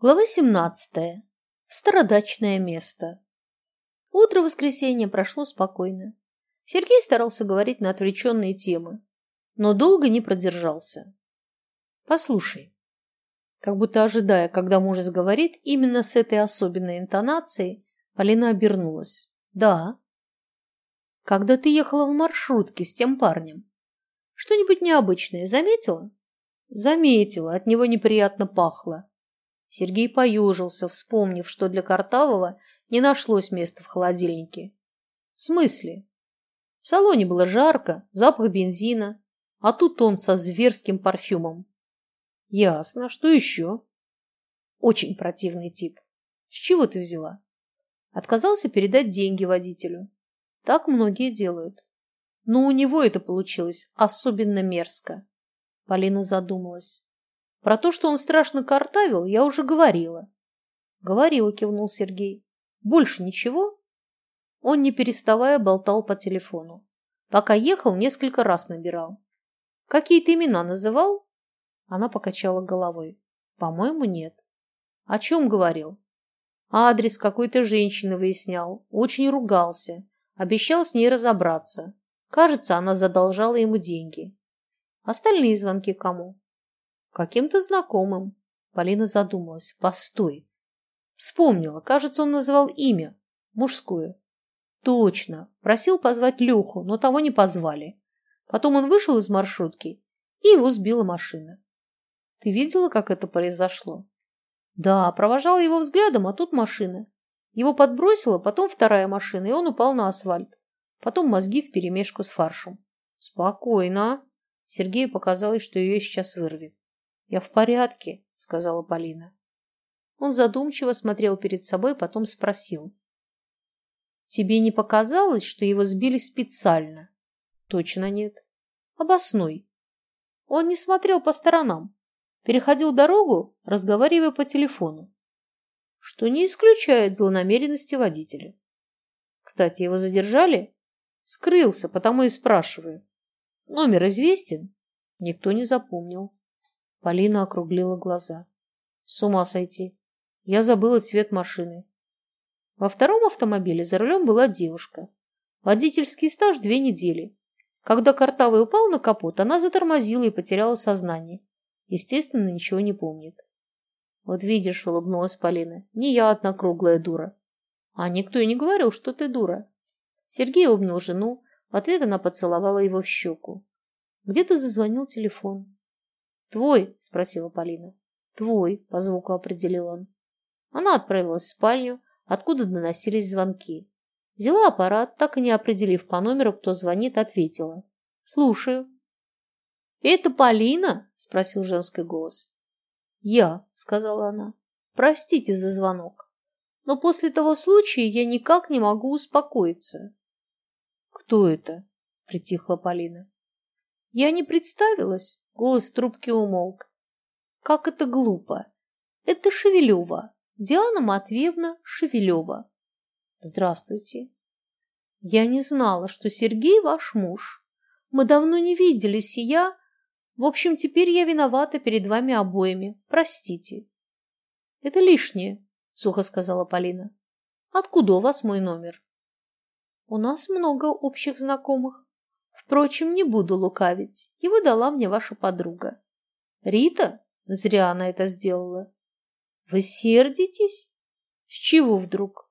Глава 17. Стародачное место. Утро воскресенья прошло спокойно. Сергей старался говорить на отвлеченные темы, но долго не продержался. «Послушай», как будто ожидая, когда муж заговорит, именно с этой особенной интонацией, Полина обернулась. «Да». «Когда ты ехала в маршрутке с тем парнем, что-нибудь необычное заметила?» «Заметила, от него неприятно пахло. Сергей поежился, вспомнив, что для Картавого не нашлось места в холодильнике. В смысле? В салоне было жарко, запах бензина, а тут он со зверским парфюмом. Ясно. Что еще? Очень противный тип. С чего ты взяла? Отказался передать деньги водителю. Так многие делают. Но у него это получилось особенно мерзко. Полина задумалась. Про то, что он страшно картавил, я уже говорила. Говорила, кивнул Сергей. Больше ничего? Он, не переставая, болтал по телефону. Пока ехал, несколько раз набирал. Какие-то имена называл? Она покачала головой. По-моему, нет. О чем говорил? Адрес какой-то женщины выяснял. Очень ругался. Обещал с ней разобраться. Кажется, она задолжала ему деньги. Остальные звонки кому? Каким-то знакомым. Полина задумалась. Постой. Вспомнила. Кажется, он называл имя. Мужское. Точно. Просил позвать Леху, но того не позвали. Потом он вышел из маршрутки, и его сбила машина. Ты видела, как это произошло? Да, провожала его взглядом, а тут машина. Его подбросила, потом вторая машина, и он упал на асфальт. Потом мозги вперемешку с фаршем. Спокойно. Сергею показалось, что ее сейчас вырвет. «Я в порядке», — сказала Полина. Он задумчиво смотрел перед собой, потом спросил. «Тебе не показалось, что его сбили специально?» «Точно нет». «Обоснуй». Он не смотрел по сторонам. Переходил дорогу, разговаривая по телефону. Что не исключает злонамеренности водителя. Кстати, его задержали? Скрылся, потому и спрашиваю. Номер известен? Никто не запомнил. Полина округлила глаза. С ума сойти. Я забыла цвет машины. Во втором автомобиле за рулем была девушка. Водительский стаж две недели. Когда Картавый упал на капот, она затормозила и потеряла сознание. Естественно, ничего не помнит. Вот видишь, улыбнулась Полина, не я одна круглая дура. А никто и не говорил, что ты дура. Сергей обнял жену, в ответ она поцеловала его в щеку. Где-то зазвонил телефон. «Твой?» – спросила Полина. «Твой», – по звуку определил он. Она отправилась в спальню, откуда доносились звонки. Взяла аппарат, так и не определив по номеру, кто звонит, ответила. «Слушаю». «Это Полина?» – спросил женский голос. «Я», – сказала она. «Простите за звонок, но после того случая я никак не могу успокоиться». «Кто это?» – притихла Полина. «Я не представилась. Голос трубки умолк. Как это глупо. Это Шевелева. Диана Матвеевна Шевелева. Здравствуйте. Я не знала, что Сергей ваш муж. Мы давно не виделись, и я... В общем, теперь я виновата перед вами обоими. Простите. Это лишнее, сухо сказала Полина. Откуда у вас мой номер? У нас много общих знакомых. Впрочем, не буду лукавить. Его дала мне ваша подруга. Рита? Зря она это сделала. Вы сердитесь? С чего вдруг?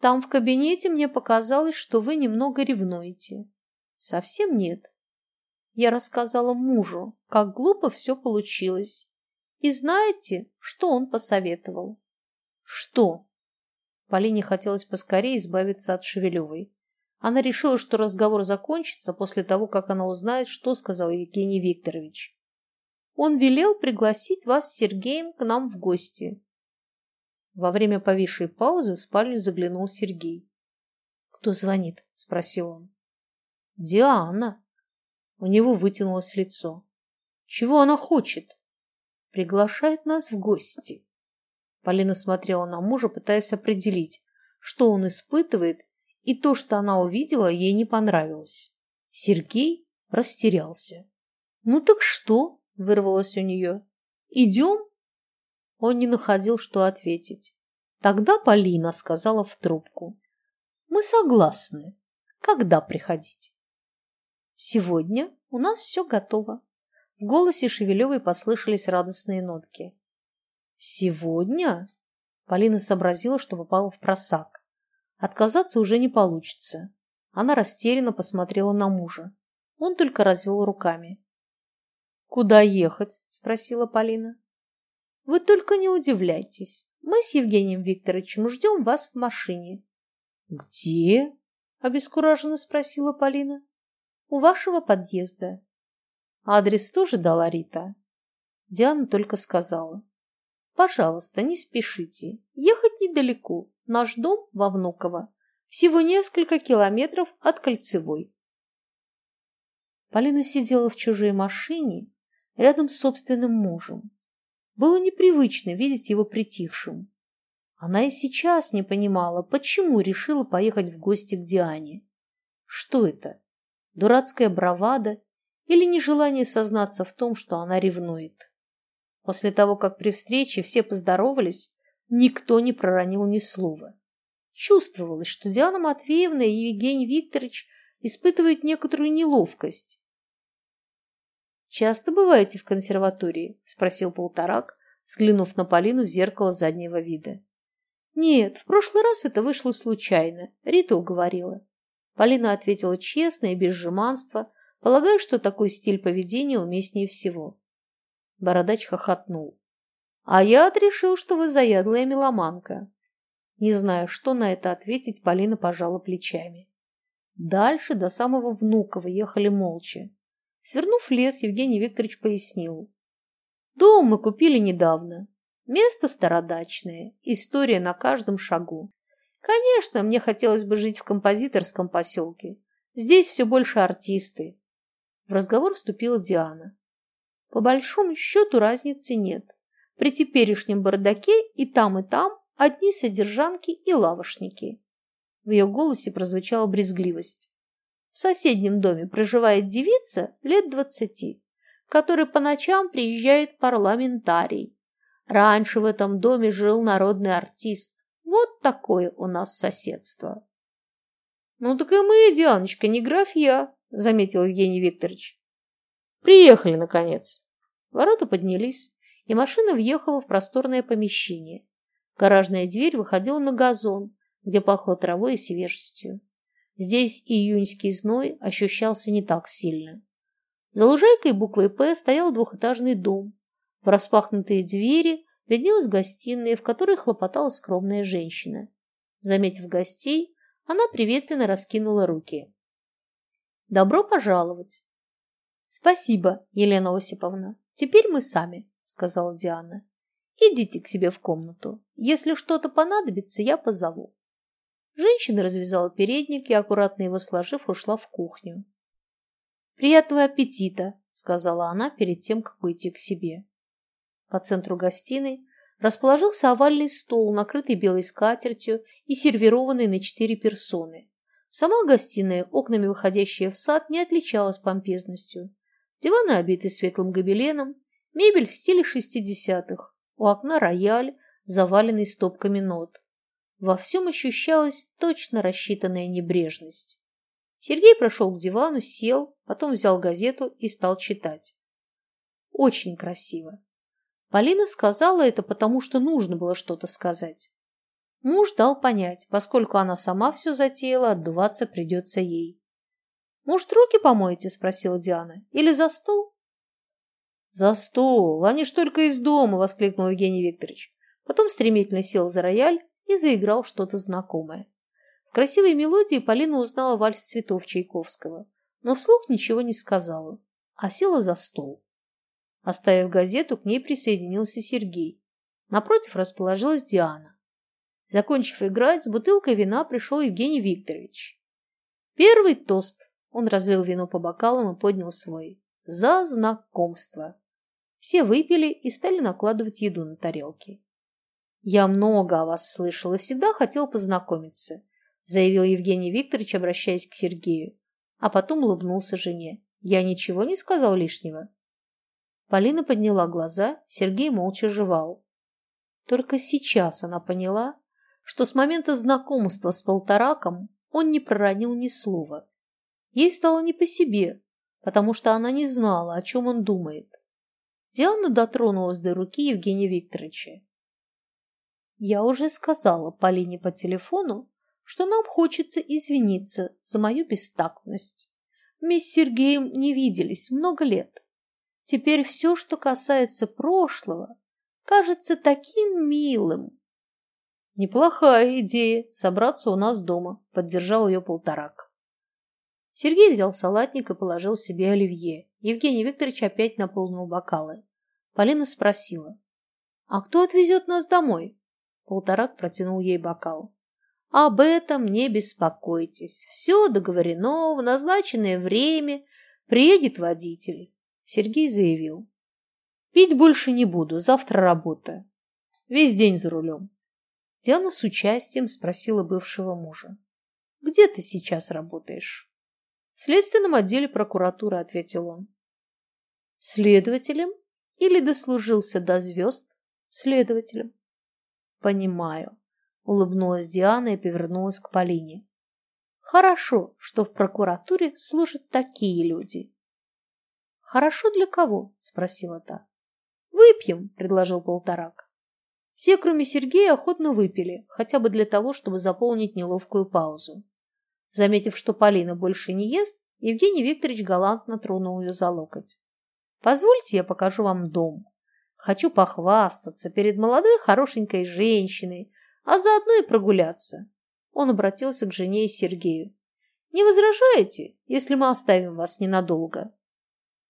Там в кабинете мне показалось, что вы немного ревнуете. Совсем нет. Я рассказала мужу, как глупо все получилось. И знаете, что он посоветовал? Что? Полине хотелось поскорее избавиться от Шевелевой. Она решила, что разговор закончится после того, как она узнает, что сказал Евгений Викторович. Он велел пригласить вас с Сергеем к нам в гости. Во время повисшей паузы в спальню заглянул Сергей. «Кто звонит?» – спросил он. «Диана». У него вытянулось лицо. «Чего она хочет?» «Приглашает нас в гости». Полина смотрела на мужа, пытаясь определить, что он испытывает и то, что она увидела, ей не понравилось. Сергей растерялся. «Ну так что?» – вырвалось у нее. «Идем?» Он не находил, что ответить. Тогда Полина сказала в трубку. «Мы согласны. Когда приходить?» «Сегодня у нас все готово». В голосе Шевелевой послышались радостные нотки. «Сегодня?» Полина сообразила, что попала в просак. Отказаться уже не получится. Она растерянно посмотрела на мужа. Он только развел руками. «Куда ехать?» – спросила Полина. «Вы только не удивляйтесь. Мы с Евгением Викторовичем ждем вас в машине». «Где?» – обескураженно спросила Полина. «У вашего подъезда». Адрес тоже дала Рита. Диана только сказала. «Пожалуйста, не спешите. Ехать недалеко. Наш дом во Внуково. Всего несколько километров от Кольцевой. Полина сидела в чужой машине рядом с собственным мужем. Было непривычно видеть его притихшим. Она и сейчас не понимала, почему решила поехать в гости к Диане. Что это? Дурацкая бравада или нежелание сознаться в том, что она ревнует? После того, как при встрече все поздоровались, никто не проронил ни слова. Чувствовалось, что Диана Матвеевна и Евгений Викторович испытывают некоторую неловкость. «Часто бываете в консерватории?» – спросил Полторак, взглянув на Полину в зеркало заднего вида. «Нет, в прошлый раз это вышло случайно. Рита уговорила». Полина ответила честно и без жеманства, полагая, что такой стиль поведения уместнее всего. Бородач хохотнул. «А я отрешил, что вы заядлая меломанка. Не зная, что на это ответить, Полина пожала плечами. Дальше до самого Внуково ехали молча. Свернув лес, Евгений Викторович пояснил. Дом мы купили недавно. Место стародачное, история на каждом шагу. Конечно, мне хотелось бы жить в композиторском поселке. Здесь все больше артисты. В разговор вступила Диана. По большому счету разницы нет. При теперешнем бардаке и там, и там одни содержанки и лавошники. В ее голосе прозвучала брезгливость. В соседнем доме проживает девица лет двадцати, которая по ночам приезжает парламентарий. Раньше в этом доме жил народный артист. Вот такое у нас соседство. «Ну так и мы, Дианочка, не графья», — заметил Евгений Викторович. «Приехали, наконец». Ворота поднялись, и машина въехала в просторное помещение, Гаражная дверь выходила на газон, где пахло травой и свежестью. Здесь июньский зной ощущался не так сильно. За лужайкой буквой «П» стоял двухэтажный дом. В распахнутые двери виднелась гостиная, в которой хлопотала скромная женщина. Заметив гостей, она приветственно раскинула руки. «Добро пожаловать!» «Спасибо, Елена Осиповна. Теперь мы сами», — сказала Диана. Идите к себе в комнату. Если что-то понадобится, я позову. Женщина развязала передник и, аккуратно его сложив, ушла в кухню. «Приятного аппетита!» – сказала она перед тем, как уйти к себе. По центру гостиной расположился овальный стол, накрытый белой скатертью и сервированный на четыре персоны. Сама гостиная, окнами выходящая в сад, не отличалась помпезностью. Диваны обиты светлым гобеленом, мебель в стиле шестидесятых, у окна рояль, заваленный стопками нот. Во всем ощущалась точно рассчитанная небрежность. Сергей прошел к дивану, сел, потом взял газету и стал читать. Очень красиво. Полина сказала это, потому что нужно было что-то сказать. Муж дал понять, поскольку она сама все затеяла, отдуваться придется ей. «Может, руки помоете?» – спросила Диана. «Или за стол?» «За стол! Они ж только из дома!» – воскликнул Евгений Викторович. Потом стремительно сел за рояль и заиграл что-то знакомое. В красивой мелодии Полина узнала вальс цветов Чайковского, но вслух ничего не сказала, а села за стол. Оставив газету, к ней присоединился Сергей. Напротив расположилась Диана. Закончив играть, с бутылкой вина пришел Евгений Викторович. Первый тост. Он разлил вино по бокалам и поднял свой. За знакомство. Все выпили и стали накладывать еду на тарелки. «Я много о вас слышал и всегда хотел познакомиться», заявил Евгений Викторович, обращаясь к Сергею, а потом улыбнулся жене. «Я ничего не сказал лишнего?» Полина подняла глаза, Сергей молча жевал. Только сейчас она поняла, что с момента знакомства с Полтораком он не проронил ни слова. Ей стало не по себе, потому что она не знала, о чем он думает. Диана дотронулась до руки Евгения Викторовича. «Я уже сказала Полине по телефону, что нам хочется извиниться за мою бестактность. Мы с Сергеем не виделись много лет. Теперь все, что касается прошлого, кажется таким милым. Неплохая идея собраться у нас дома, поддержал ее полторак. Сергей взял салатник и положил себе оливье. Евгений Викторович опять наполнил бокалы. Полина спросила. «А кто отвезет нас домой?» Полторак протянул ей бокал. «Об этом не беспокойтесь. Все договорено, в назначенное время приедет водитель», Сергей заявил. «Пить больше не буду, завтра работа. Весь день за рулем». Диана с участием спросила бывшего мужа. «Где ты сейчас работаешь?» «В следственном отделе прокуратуры», — ответил он. «Следователем или дослужился до звезд?» «Следователем». «Понимаю», — улыбнулась Диана и повернулась к Полине. «Хорошо, что в прокуратуре служат такие люди». «Хорошо для кого?» – спросила та. «Выпьем», – предложил Полторак. Все, кроме Сергея, охотно выпили, хотя бы для того, чтобы заполнить неловкую паузу. Заметив, что Полина больше не ест, Евгений Викторович галантно тронул ее за локоть. «Позвольте, я покажу вам дом. Хочу похвастаться перед молодой хорошенькой женщиной, а заодно и прогуляться». Он обратился к жене и Сергею. «Не возражаете, если мы оставим вас ненадолго?»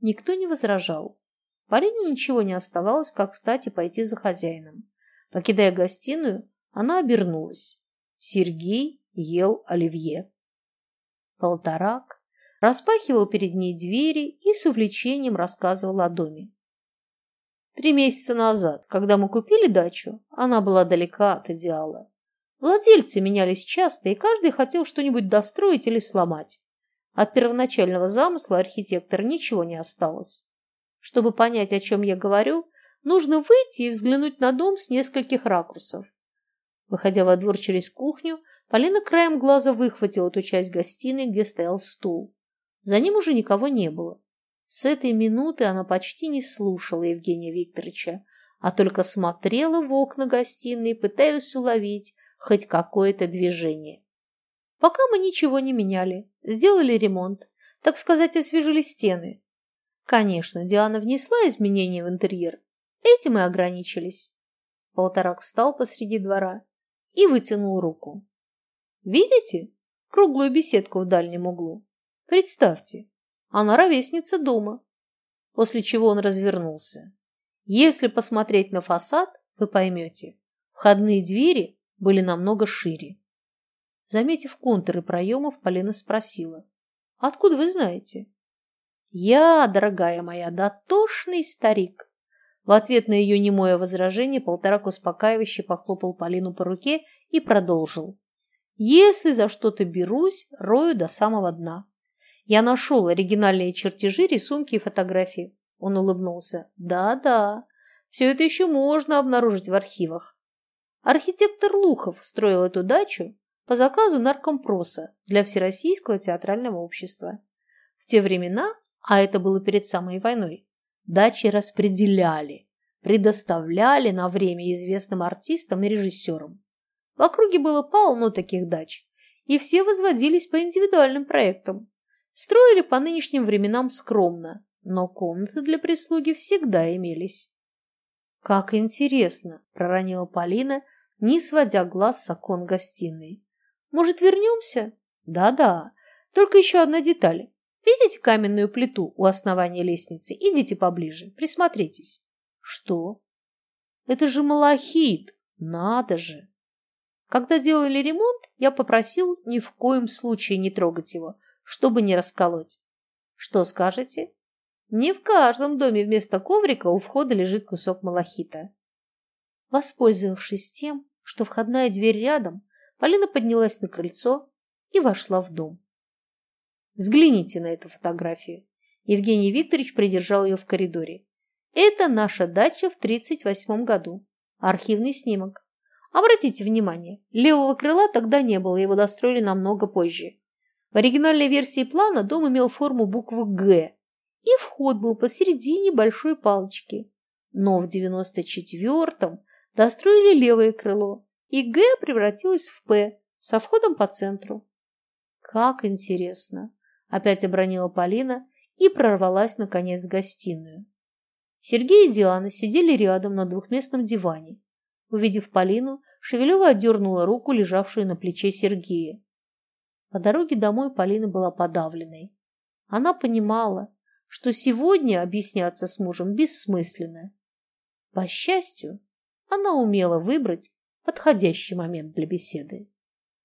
Никто не возражал. Полине ничего не оставалось, как встать и пойти за хозяином. Покидая гостиную, она обернулась. Сергей ел оливье. Полторак распахивал перед ней двери и с увлечением рассказывал о доме. Три месяца назад, когда мы купили дачу, она была далека от идеала. Владельцы менялись часто, и каждый хотел что-нибудь достроить или сломать. От первоначального замысла архитектора ничего не осталось. Чтобы понять, о чем я говорю, Нужно выйти и взглянуть на дом с нескольких ракурсов. Выходя во двор через кухню, Полина краем глаза выхватила ту часть гостиной, где стоял стул. За ним уже никого не было. С этой минуты она почти не слушала Евгения Викторовича, а только смотрела в окна гостиной, пытаясь уловить хоть какое-то движение. Пока мы ничего не меняли, сделали ремонт, так сказать, освежили стены. Конечно, Диана внесла изменения в интерьер, Этим и ограничились. Полторак встал посреди двора и вытянул руку. Видите круглую беседку в дальнем углу? Представьте, она ровесница дома. После чего он развернулся. Если посмотреть на фасад, вы поймете, входные двери были намного шире. Заметив контуры проемов, Полина спросила. «Откуда вы знаете?» «Я, дорогая моя, дотошный старик. В ответ на ее немое возражение Полторак успокаивающе похлопал Полину по руке и продолжил. «Если за что-то берусь, рою до самого дна. Я нашел оригинальные чертежи, рисунки и фотографии». Он улыбнулся. «Да-да, все это еще можно обнаружить в архивах. Архитектор Лухов строил эту дачу по заказу наркомпроса для Всероссийского театрального общества. В те времена, а это было перед самой войной, Дачи распределяли, предоставляли на время известным артистам и режиссерам. В округе было полно таких дач, и все возводились по индивидуальным проектам. Строили по нынешним временам скромно, но комнаты для прислуги всегда имелись. «Как интересно!» – проронила Полина, не сводя глаз с окон гостиной. «Может, вернемся?» «Да-да, только еще одна деталь. Видите каменную плиту у основания лестницы? Идите поближе, присмотритесь. Что? Это же малахит. Надо же. Когда делали ремонт, я попросил ни в коем случае не трогать его, чтобы не расколоть. Что скажете? Не в каждом доме вместо коврика у входа лежит кусок малахита. Воспользовавшись тем, что входная дверь рядом, Полина поднялась на крыльцо и вошла в дом. Взгляните на эту фотографию. Евгений Викторович придержал ее в коридоре. Это наша дача в 1938 году. Архивный снимок. Обратите внимание, левого крыла тогда не было, его достроили намного позже. В оригинальной версии плана дом имел форму буквы «Г», и вход был посередине большой палочки. Но в 94-м достроили левое крыло, и «Г» превратилось в «П» со входом по центру. «Как интересно!» – опять обронила Полина и прорвалась, наконец, в гостиную. Сергей и Диана сидели рядом на двухместном диване. Увидев Полину, Шевелева отдернула руку, лежавшую на плече Сергея. По дороге домой Полина была подавленной. Она понимала, что сегодня объясняться с мужем бессмысленно. По счастью, она умела выбрать подходящий момент для беседы.